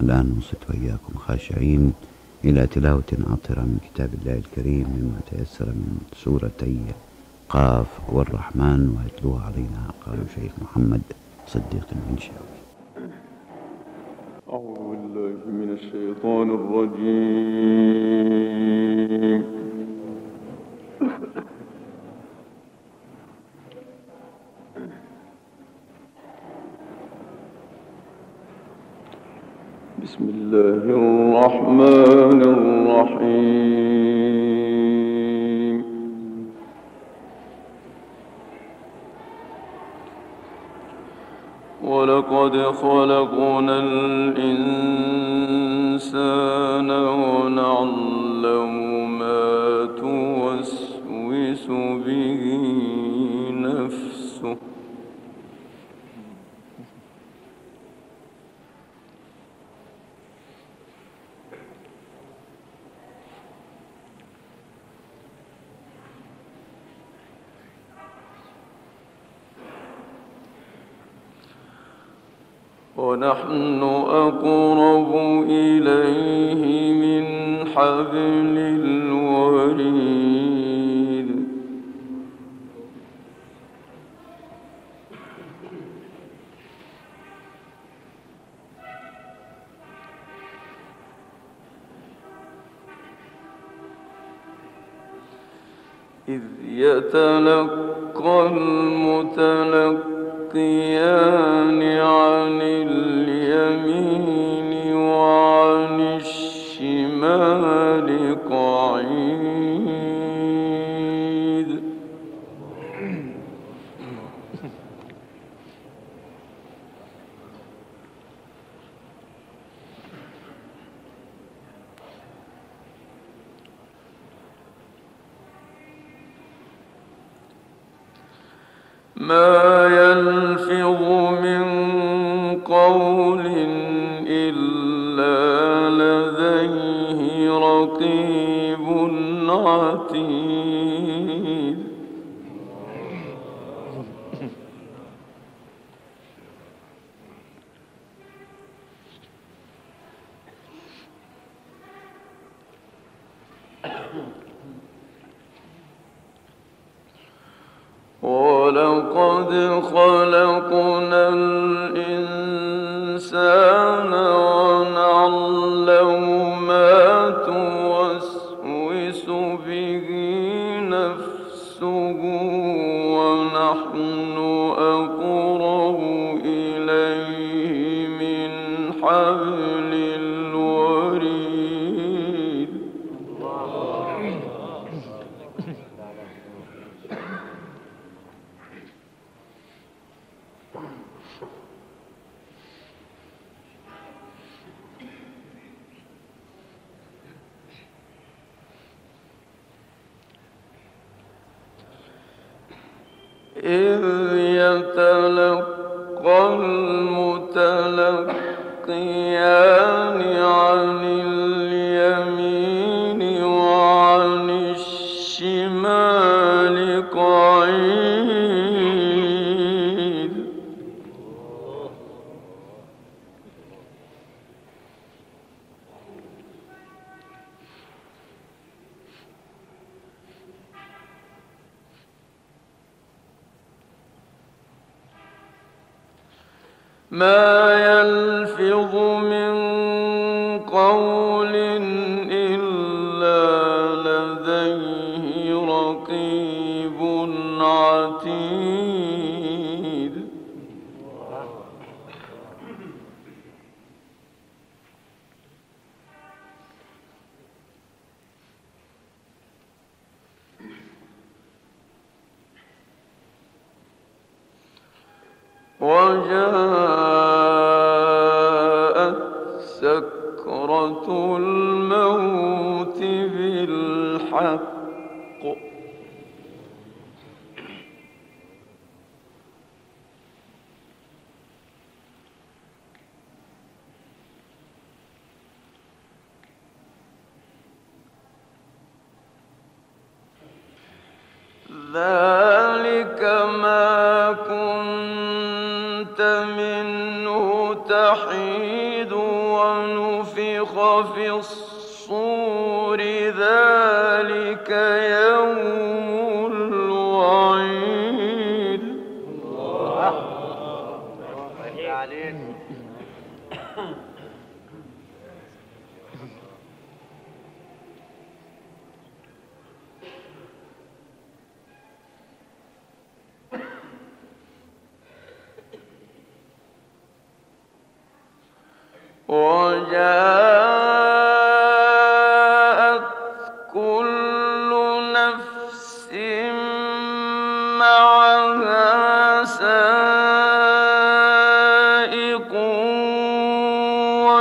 الآن نصت وإياكم خاشعين إلى تلاوة عطرة من كتاب الله الكريم مما تيسر من سورتي قاف والرحمن ويتلوها علينا قال شيخ محمد صديق المنشاوي أعوذ بالله من الشيطان الرجيم بسم الله الرحمن الرحيم ولقد خلقنا الإنسان ونعلم ما توسوس به. ونحن أقرب إليه من حبل الوريد. عتيد بالحق ذلك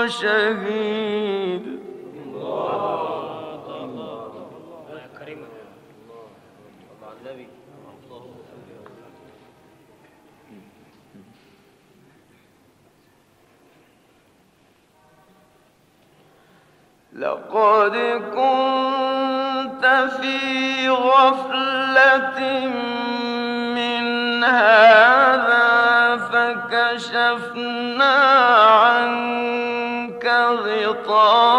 شهيد. لقد كنت في غفلة من هذا فكشفنا الطاعون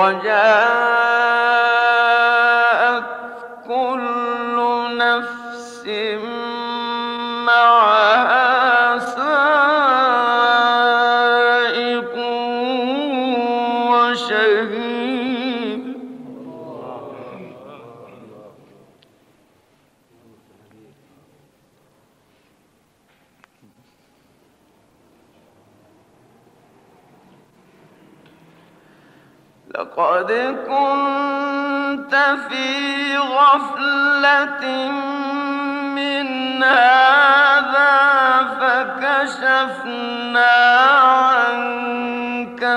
وجاءت كل نفس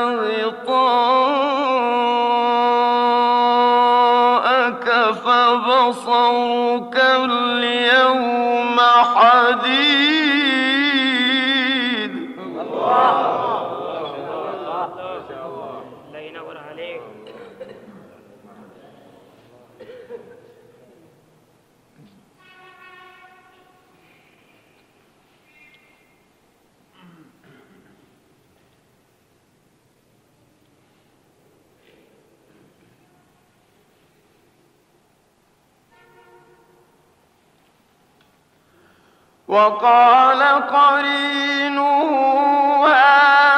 الْأَرْضِ وقال قرينه هذا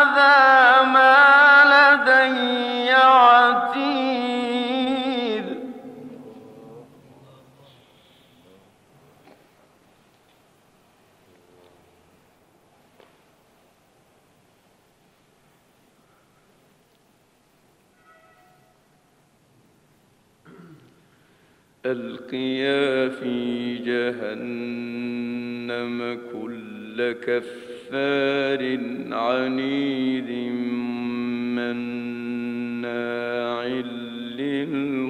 كفار عنيد مناع للخير.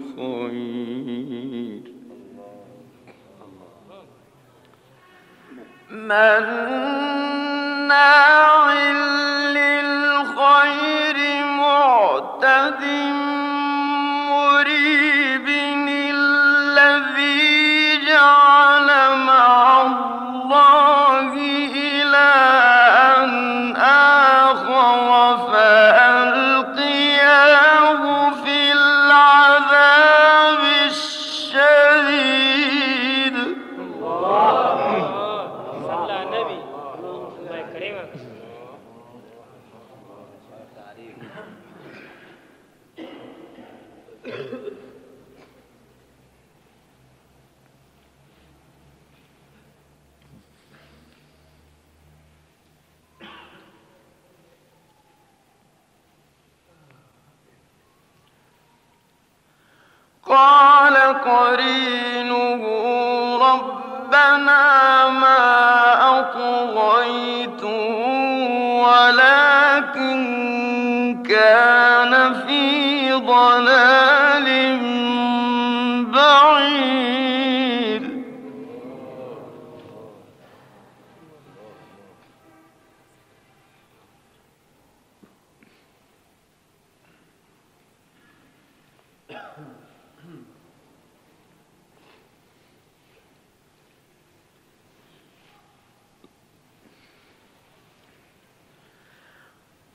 مناع للخير معتدم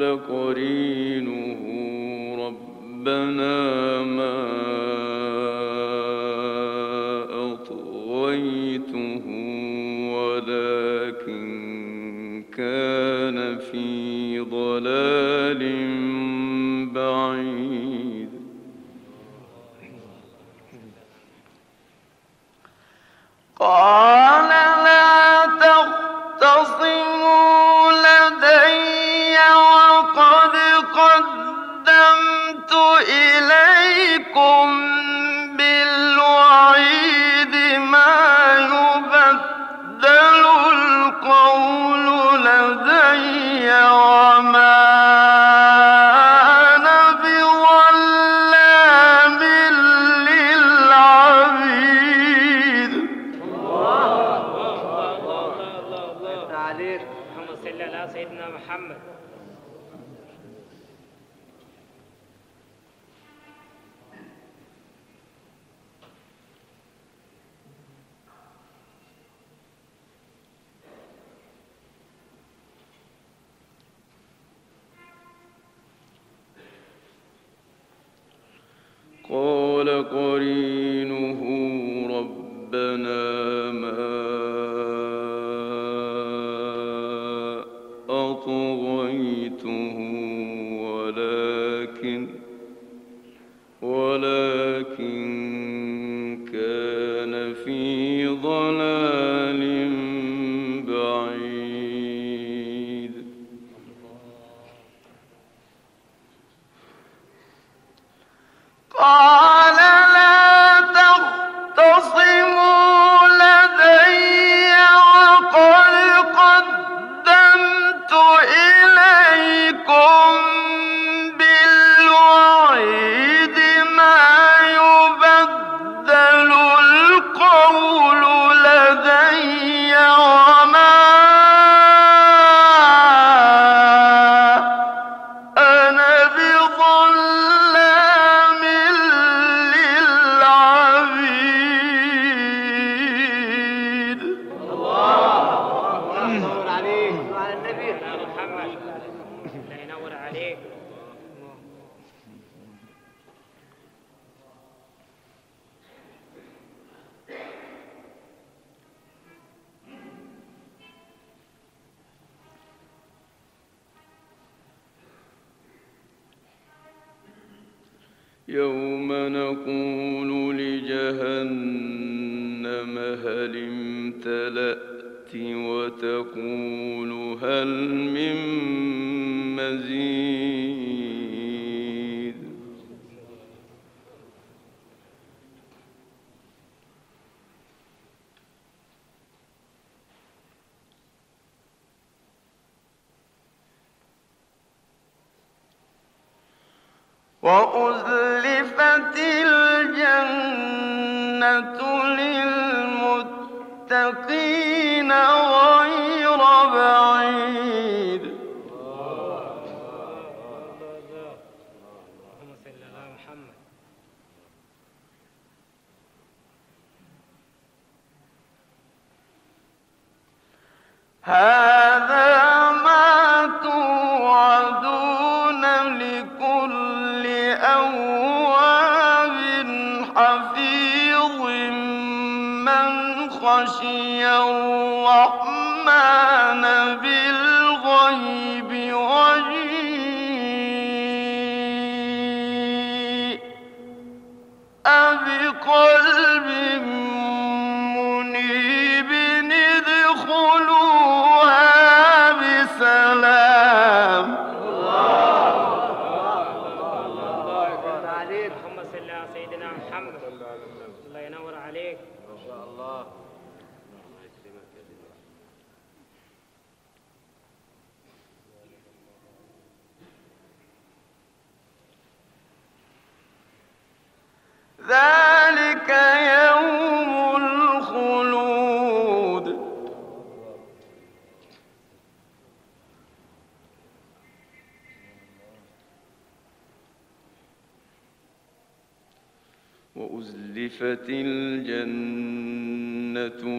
لقرينه ربنا هذا ذلك يوم الخلود. وأزلفت الجنة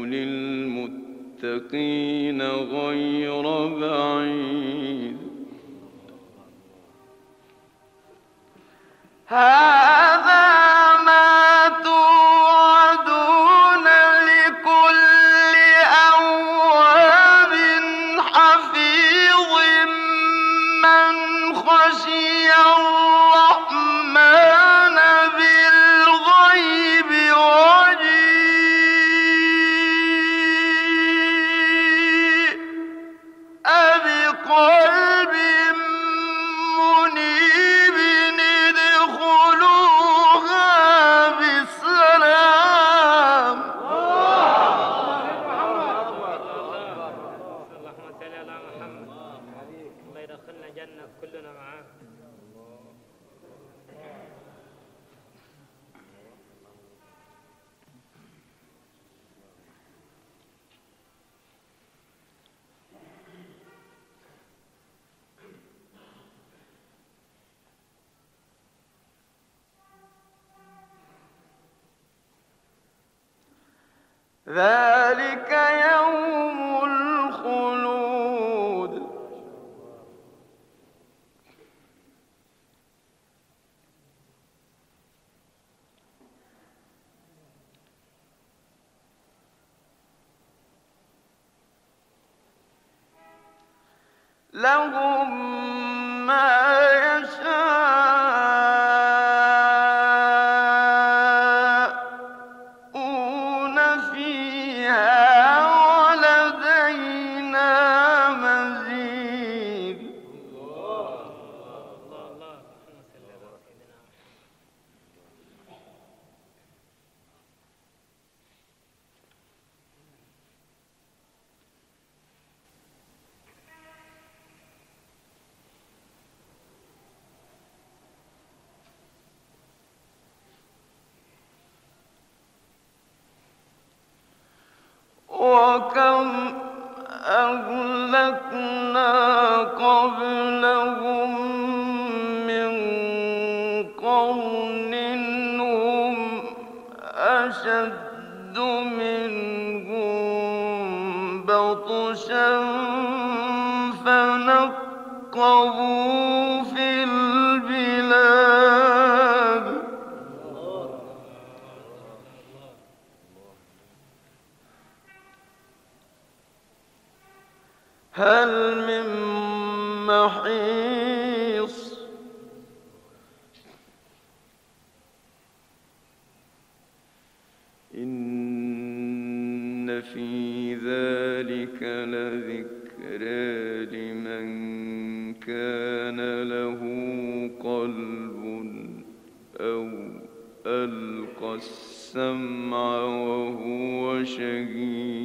للمتقين غير بعيد. هذا على محمد. الله يدخلنا جنة كلنا معاه. ذلك وكم أهلكنا قبلهم من قرن هم أشد بطشا كان له قلب أو ألقى السمع وهو شهيد.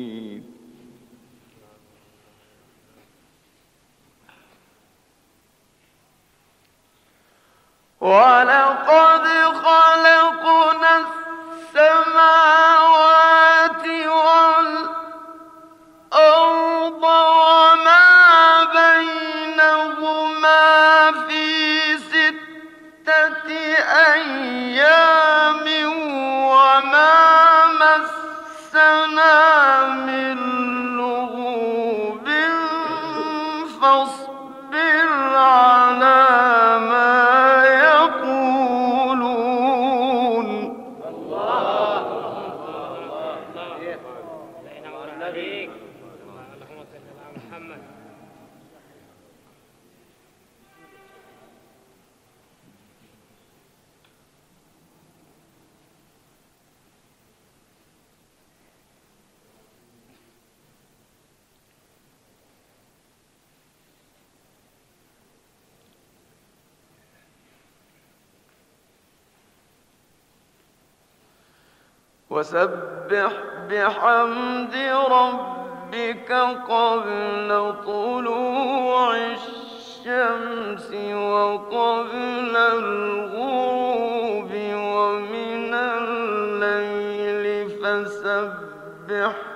وسبح بحمد ربك قبل طلوع الشمس وقبل الغروب ومن الليل فسبحه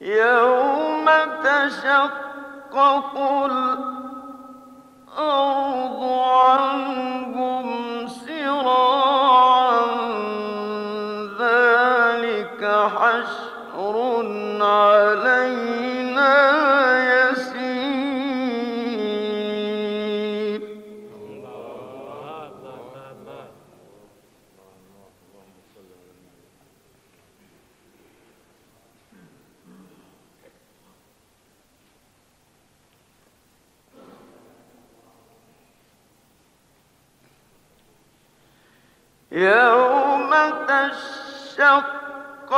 يوم تشقق الأرض عنهم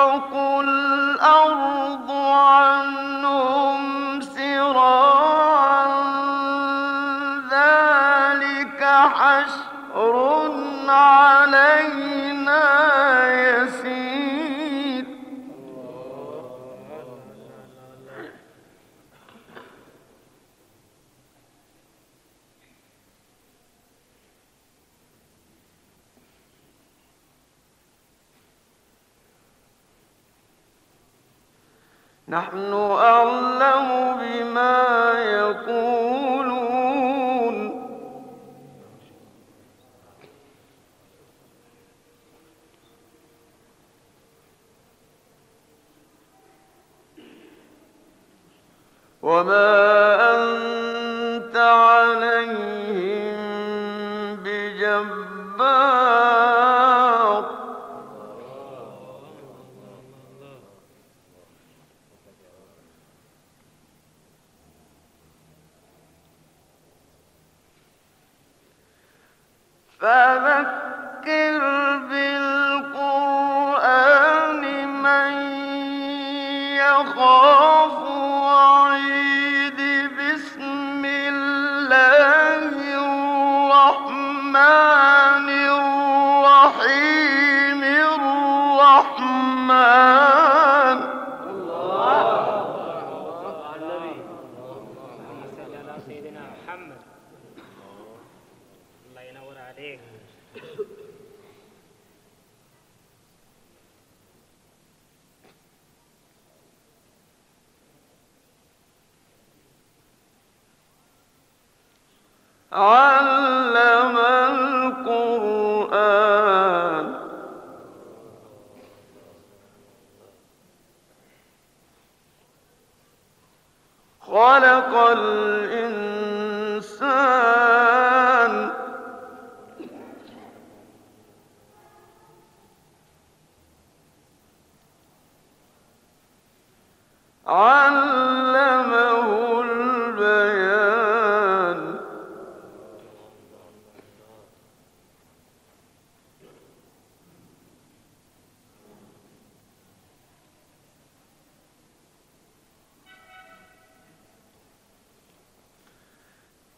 تشقق الأرض نحن أعلم بما يقولون. وما الرحمن. الله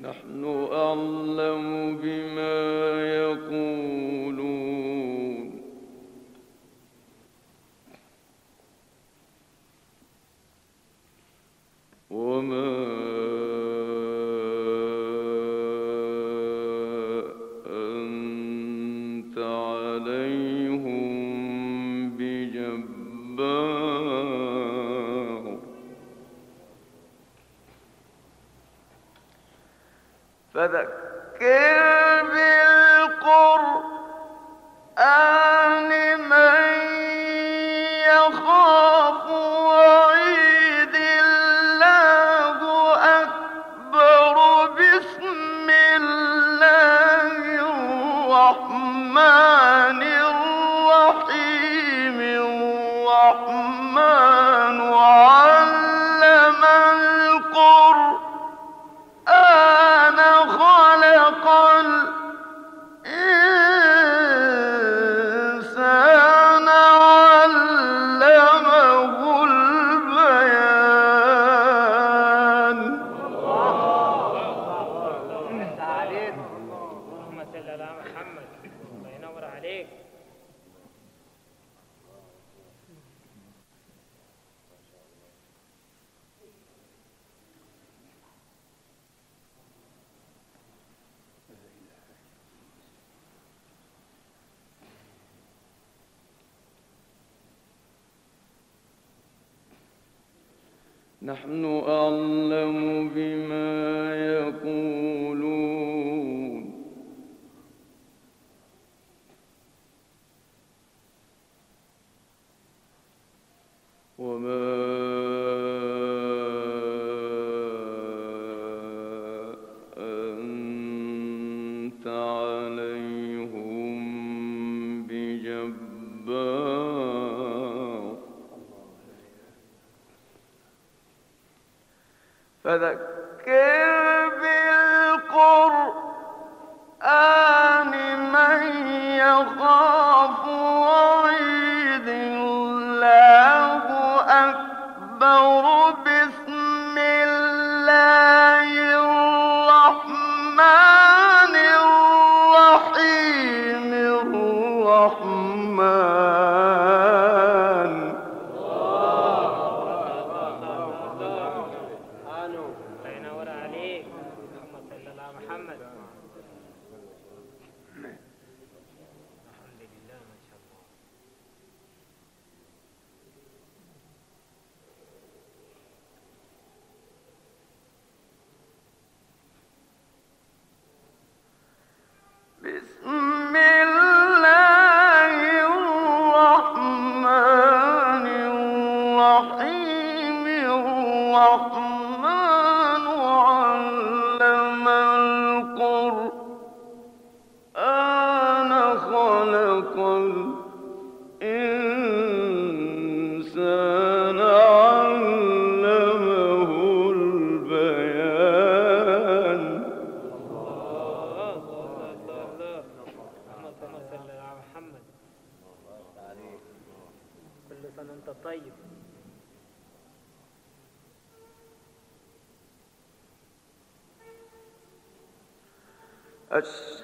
نحن أعلم نحن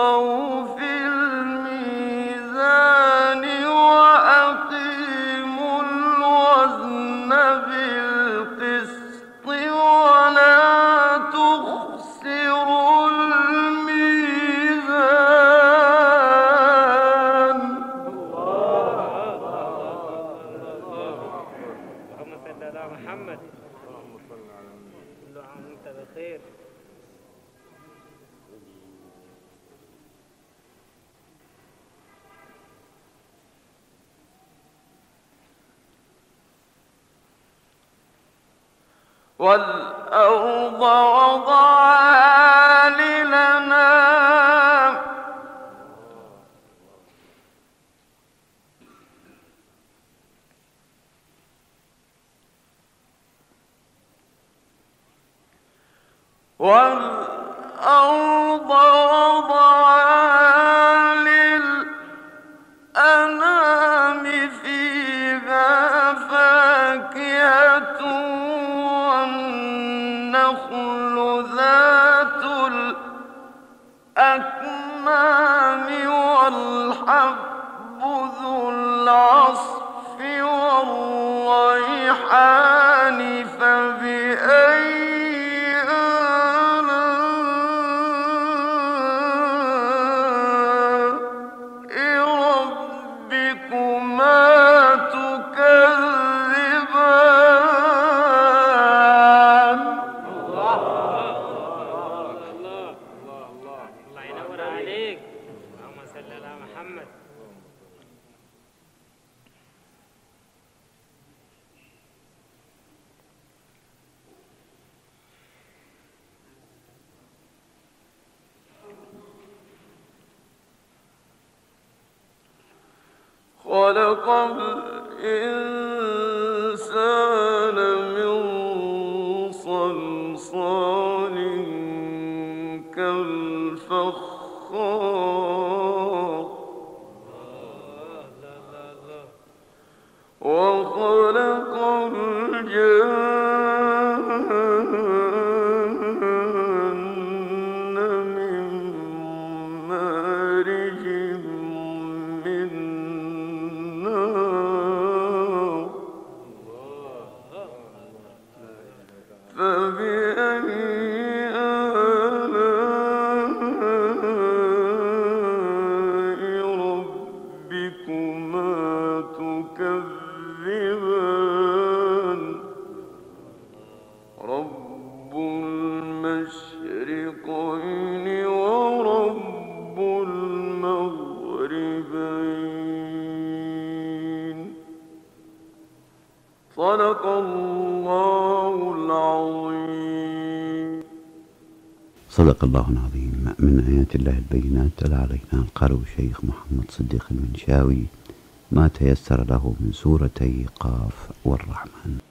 خوف النخل ذات الأكمام والحب ذو العصف والريحان. صدق الله العظيم. من آيات الله البينات تلا علينا القارئ الشيخ محمد صديق المنشاوي ما تيسر له من سورتي قاف والرحمن.